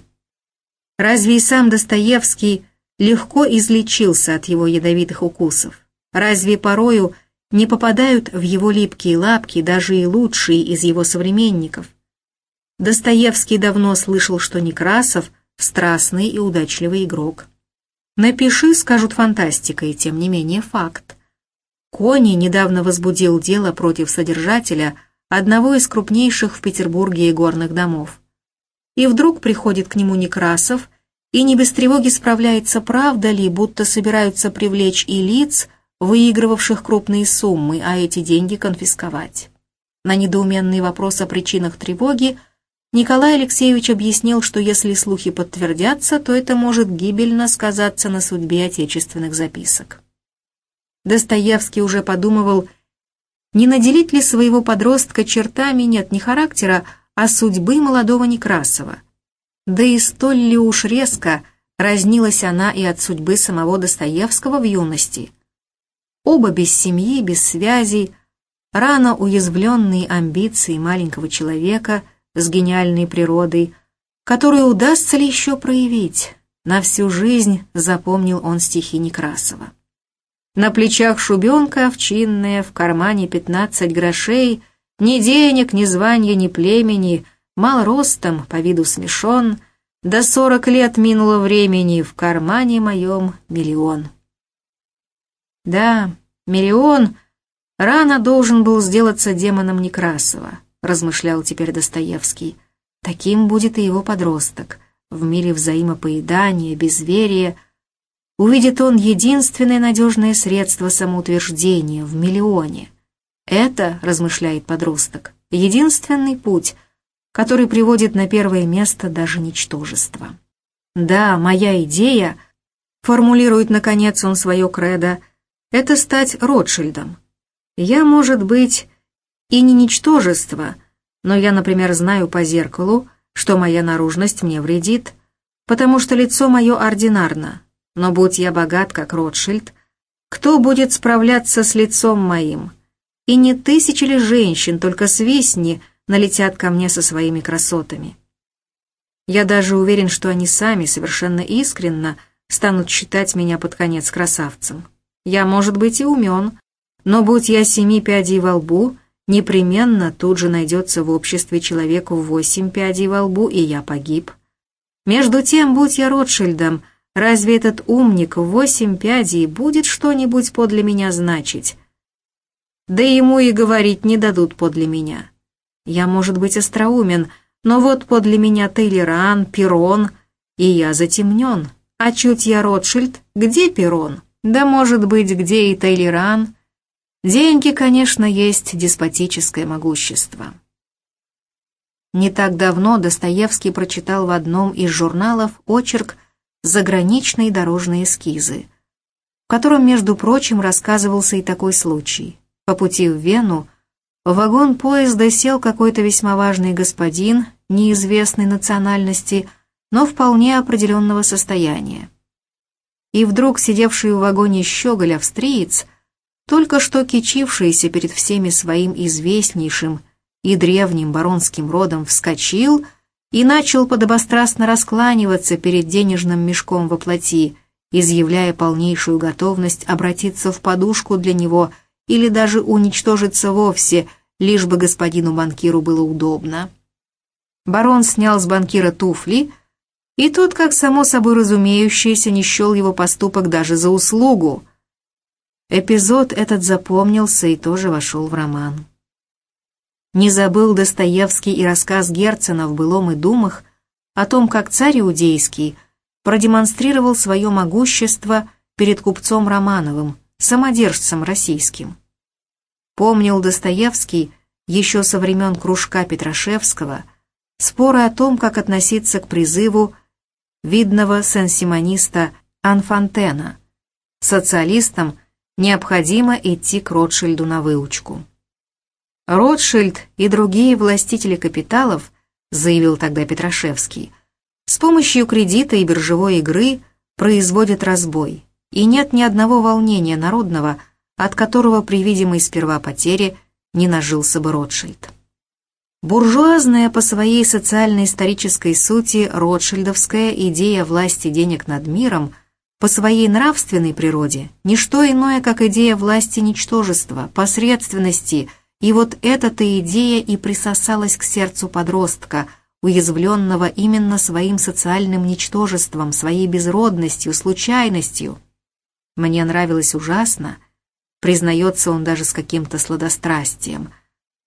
Разве и сам Достоевский легко излечился от его ядовитых укусов? Разве порою не попадают в его липкие лапки даже и лучшие из его современников? Достоевский давно слышал, что Некрасов – страстный и удачливый игрок. Напиши, скажут фантастика, и тем не менее факт. Кони недавно возбудил дело против содержателя одного из крупнейших в Петербурге игорных домов. И вдруг приходит к нему Некрасов и не без тревоги справляется, правда ли, будто собираются привлечь и лиц, выигрывавших крупные суммы, а эти деньги конфисковать. На недоуменный вопрос о причинах тревоги Николай Алексеевич объяснил, что если слухи подтвердятся, то это может гибельно сказаться на судьбе отечественных записок. Достоевский уже подумывал, не наделить ли своего подростка чертами нет не характера, а судьбы молодого Некрасова. Да и столь ли уж резко разнилась она и от судьбы самого Достоевского в юности. Оба без семьи, без связей, рано уязвленные амбиции маленького человека с гениальной природой, которую удастся ли еще проявить. На всю жизнь запомнил он стихи Некрасова. На плечах шубенка овчинная, в кармане пятнадцать грошей, ни денег, ни звания, ни племени, мал ростом, по виду смешон, до сорок лет минуло времени, в кармане моем миллион. Да, миллион рано должен был сделаться демоном Некрасова, размышлял теперь Достоевский. Таким будет и его подросток, в мире взаимопоедания, безверия, увидит он единственное надежное средство самоутверждения в миллионе. Это, размышляет подросток, единственный путь, который приводит на первое место даже ничтожество. Да, моя идея, формулирует наконец он свое кредо, это стать Ротшильдом. Я, может быть, и не ничтожество, но я, например, знаю по зеркалу, что моя наружность мне вредит, потому что лицо мое ординарно, но будь я богат, как Ротшильд, кто будет справляться с лицом моим? И не тысячи ли женщин, только свистни, налетят ко мне со своими красотами. Я даже уверен, что они сами совершенно искренно станут считать меня под конец красавцем. Я, может быть, и умен, но будь я семи пядей во лбу, непременно тут же найдется в обществе человеку восемь пядей во лбу, и я погиб. Между тем, будь я Ротшильдом, Разве этот умник восемь пядей будет что-нибудь подле меня значить? Да ему и говорить не дадут подле меня. Я, может быть, остроумен, но вот подле меня Тейлеран, Перрон, и я затемнен. А чуть я Ротшильд, где Перрон? Да, может быть, где и Тейлеран? Деньги, конечно, есть деспотическое могущество. Не так давно Достоевский прочитал в одном из журналов очерк заграничные дорожные эскизы, в котором, между прочим, рассказывался и такой случай. По пути в Вену в вагон поезда сел какой-то весьма важный господин, неизвестной национальности, но вполне определенного состояния. И вдруг сидевший в вагоне щеголь австриец, только что кичившийся перед всеми своим известнейшим и древним баронским родом, вскочил и начал подобострастно раскланиваться перед денежным мешком во плоти, изъявляя полнейшую готовность обратиться в подушку для него или даже уничтожиться вовсе, лишь бы господину банкиру было удобно. Барон снял с банкира туфли, и тот, как само собой разумеющееся, не счел его поступок даже за услугу. Эпизод этот запомнился и тоже вошел в роман. Не забыл Достоевский и рассказ Герцена в «Былом и думах» о том, как царь Иудейский продемонстрировал свое могущество перед купцом Романовым, самодержцем российским. Помнил Достоевский еще со времен кружка Петрашевского споры о том, как относиться к призыву видного сенсимониста Анфантена. Социалистам необходимо идти к Ротшильду на выучку. Ротшильд и другие властители капиталов, заявил тогда Петрашевский, с помощью кредита и биржевой игры производят разбой, и нет ни одного волнения народного, от которого при видимой сперва потере не нажился бы Ротшильд. Буржуазная по своей социально-исторической сути ротшильдовская идея власти денег над миром по своей нравственной природе – ничто иное, как идея власти ничтожества, посредственности, и вот эта-то идея и присосалась к сердцу подростка, уязвленного именно своим социальным ничтожеством, своей безродностью, случайностью. Мне нравилось ужасно, признается он даже с каким-то сладострастием –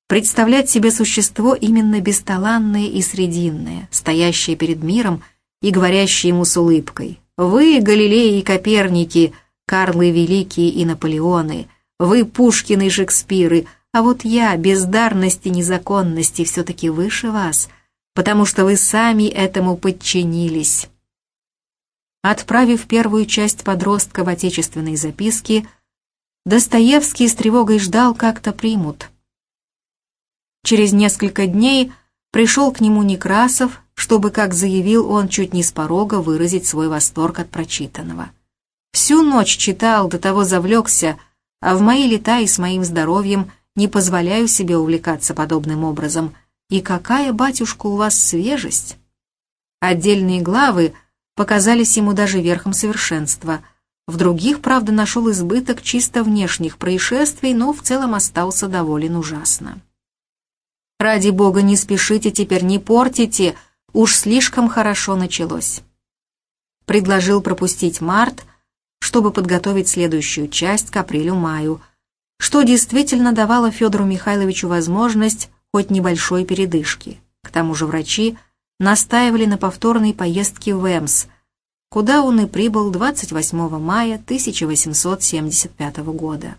представлять себе существо именно бесталанное и срединное, стоящее перед миром и говорящее ему с улыбкой. «Вы, Галилеи и Коперники, Карлы Великие и Наполеоны, вы, Пушкины и Шекспиры, а вот я, бездарности и незаконности, все-таки выше вас, потому что вы сами этому подчинились». Отправив первую часть подростка в отечественные записки, Достоевский с тревогой ждал, как-то примут – Через несколько дней пришел к нему Некрасов, чтобы, как заявил он, чуть не с порога выразить свой восторг от прочитанного. Всю ночь читал, до того завлекся, а в мои лета и с моим здоровьем не позволяю себе увлекаться подобным образом. И какая, батюшка, у вас свежесть! Отдельные главы показались ему даже верхом совершенства. В других, правда, нашел избыток чисто внешних происшествий, но в целом остался доволен ужасно. Ради бога, не спешите теперь, не портите, уж слишком хорошо началось. Предложил пропустить март, чтобы подготовить следующую часть к апрелю-маю, что действительно давало Федору Михайловичу возможность хоть небольшой передышки. К тому же врачи настаивали на повторной поездке в Эмс, куда он и прибыл 28 мая 1875 года.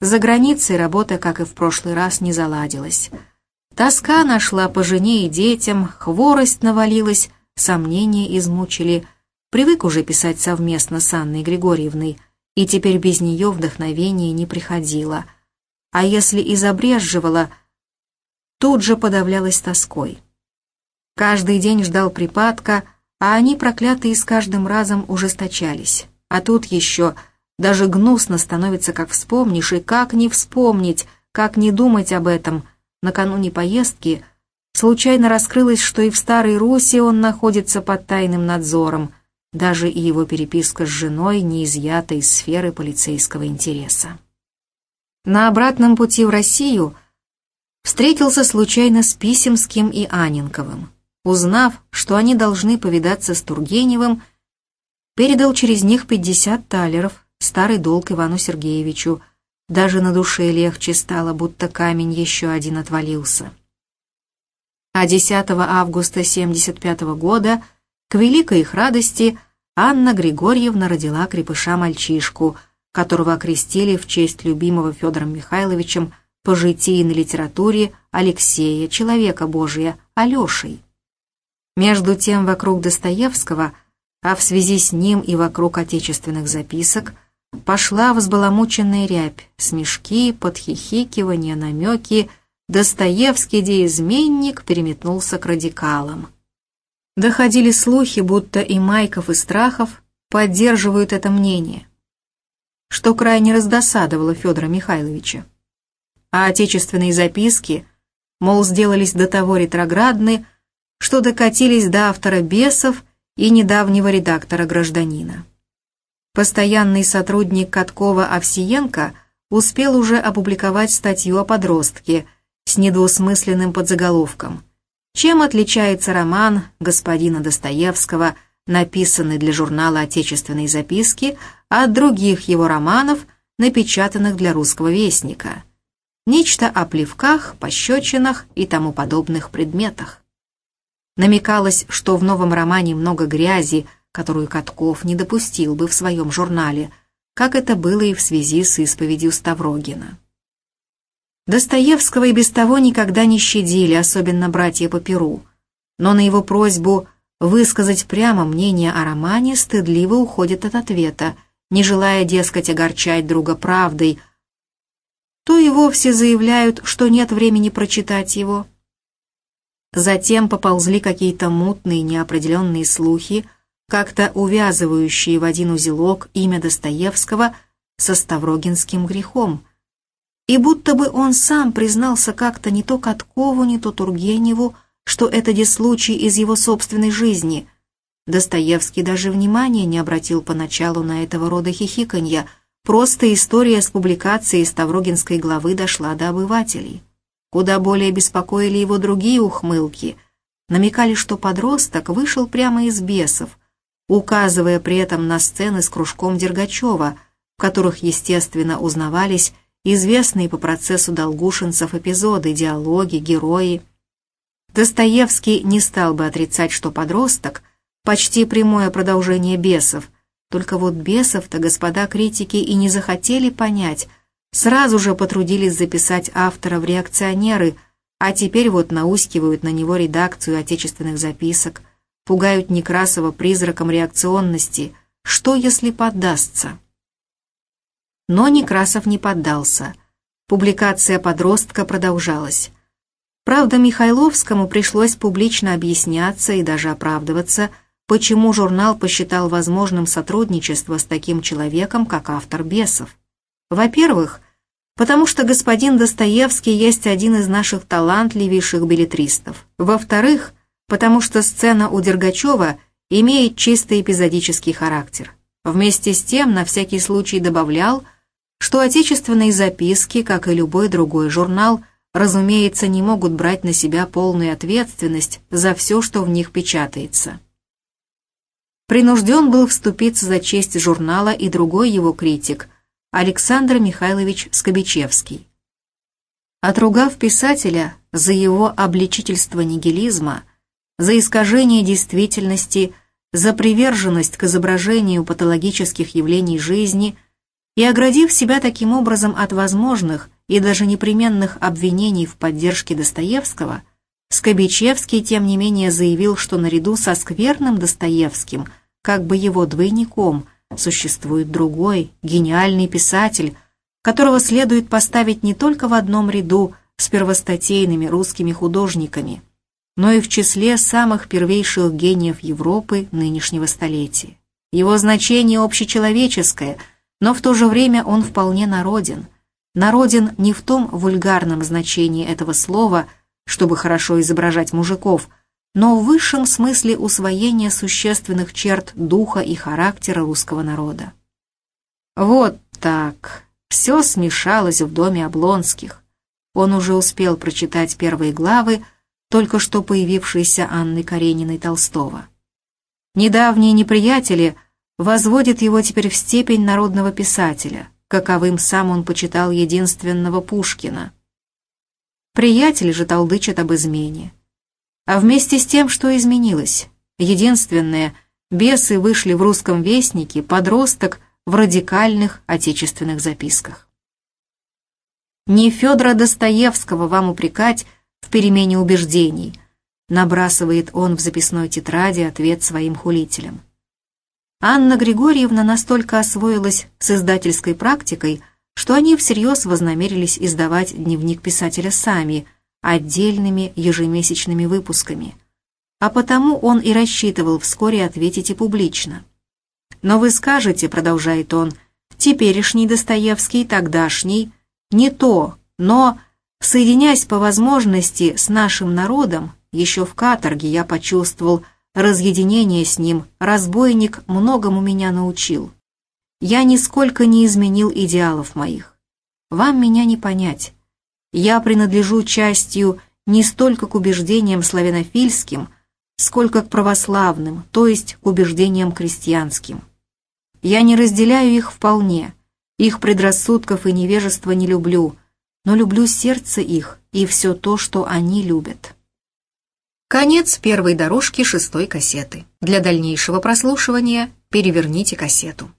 За границей работа, как и в прошлый раз, не заладилась – Тоска нашла по жене и детям, хворость навалилась, сомнения измучили. Привык уже писать совместно с Анной Григорьевной, и теперь без нее вдохновение не приходило. А если и тут же подавлялась тоской. Каждый день ждал припадка, а они, проклятые, с каждым разом ужесточались. А тут еще даже гнусно становится, как вспомнишь, и как не вспомнить, как не думать об этом — накануне поездки случайно раскрылось, что и в Старой Руси он находится под тайным надзором, даже и его переписка с женой не изъята из сферы полицейского интереса. На обратном пути в Россию встретился случайно с Писемским и Аненковым. Узнав, что они должны повидаться с Тургеневым, передал через них 50 талеров, старый долг Ивану Сергеевичу, даже на душе легче стало, будто камень еще один отвалился. А 10 августа 75 года, к великой их радости, Анна Григорьевна родила крепыша-мальчишку, которого окрестили в честь любимого Федором Михайловичем по житийной литературе Алексея, человека Божия, Алешей. Между тем вокруг Достоевского, а в связи с ним и вокруг отечественных записок, Пошла взбаламученная рябь, смешки, подхихикивания, намеки. Достоевский, где изменник, переметнулся к радикалам. Доходили слухи, будто и Майков, и Страхов поддерживают это мнение, что крайне раздосадовало Федора Михайловича. А отечественные записки, мол, сделались до того ретроградны, что докатились до автора «Бесов» и недавнего редактора «Гражданина». Постоянный сотрудник Каткова Овсиенко успел уже опубликовать статью о подростке с недвусмысленным подзаголовком «Чем отличается роман господина Достоевского, написанный для журнала «Отечественные записки», от других его романов, напечатанных для русского вестника?» Нечто о плевках, пощечинах и тому подобных предметах. Намекалось, что в новом романе много грязи, которую Катков не допустил бы в своем журнале, как это было и в связи с исповедью Ставрогина. Достоевского и без того никогда не щадили, особенно братья по перу, но на его просьбу высказать прямо мнение о романе стыдливо уходит от ответа, не желая, дескать, огорчать друга правдой, то и вовсе заявляют, что нет времени прочитать его. Затем поползли какие-то мутные неопределенные слухи как-то увязывающие в один узелок имя Достоевского со Ставрогинским грехом. И будто бы он сам признался как-то не то Каткову, не то Тургеневу, что это де случай из его собственной жизни. Достоевский даже внимания не обратил поначалу на этого рода хихиканья, просто история с публикацией Ставрогинской главы дошла до обывателей. Куда более беспокоили его другие ухмылки, намекали, что подросток вышел прямо из бесов, указывая при этом на сцены с кружком Дергачева, в которых, естественно, узнавались известные по процессу долгушинцев эпизоды, диалоги, герои. Достоевский не стал бы отрицать, что подросток – почти прямое продолжение бесов, только вот бесов-то господа критики и не захотели понять, сразу же потрудились записать автора в реакционеры, а теперь вот наускивают на него редакцию отечественных записок – пугают Некрасова призраком реакционности. Что, если поддастся? Но Некрасов не поддался. Публикация подростка продолжалась. Правда, Михайловскому пришлось публично объясняться и даже оправдываться, почему журнал посчитал возможным сотрудничество с таким человеком, как автор «Бесов». Во-первых, потому что господин Достоевский есть один из наших талантливейших билетристов. Во-вторых, потому что сцена у Дергачева имеет чисто эпизодический характер. Вместе с тем, на всякий случай добавлял, что отечественные записки, как и любой другой журнал, разумеется, не могут брать на себя полную ответственность за все, что в них печатается. Принужден был вступиться за честь журнала и другой его критик, Александр Михайлович Скобичевский. Отругав писателя за его обличительство нигилизма, за искажение действительности, за приверженность к изображению патологических явлений жизни и оградив себя таким образом от возможных и даже непременных обвинений в поддержке Достоевского, Скобичевский, тем не менее, заявил, что наряду со скверным Достоевским, как бы его двойником, существует другой, гениальный писатель, которого следует поставить не только в одном ряду с первостатейными русскими художниками – но и в числе самых первейших гениев Европы нынешнего столетия. Его значение общечеловеческое, но в то же время он вполне народен. Народен не в том вульгарном значении этого слова, чтобы хорошо изображать мужиков, но в высшем смысле усвоения существенных черт духа и характера русского народа. Вот так. Все смешалось в доме Облонских. Он уже успел прочитать первые главы, только что появившейся Анны Карениной Толстого. Недавние неприятели возводят его теперь в степень народного писателя, каковым сам он почитал единственного Пушкина. Приятели же толдычат об измене. А вместе с тем, что изменилось, единственное, бесы вышли в русском вестнике, подросток в радикальных отечественных записках. Не Федора Достоевского вам упрекать, в перемене убеждений, набрасывает он в записной тетради ответ своим хулителям. Анна Григорьевна настолько освоилась с издательской практикой, что они всерьез вознамерились издавать дневник писателя сами, отдельными ежемесячными выпусками. А потому он и рассчитывал вскоре ответить и публично. «Но вы скажете, — продолжает он, — теперешний Достоевский, тогдашний, не то, но Соединяясь по возможности с нашим народом, еще в каторге я почувствовал разъединение с ним, разбойник многому меня научил. Я нисколько не изменил идеалов моих. Вам меня не понять. Я принадлежу частью не столько к убеждениям славянофильским, сколько к православным, то есть к убеждениям крестьянским. Я не разделяю их вполне, их предрассудков и невежества не люблю, но люблю сердце их и все то, что они любят. Конец первой дорожки шестой кассеты. Для дальнейшего прослушивания переверните кассету.